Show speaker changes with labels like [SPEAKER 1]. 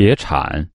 [SPEAKER 1] 铁铲。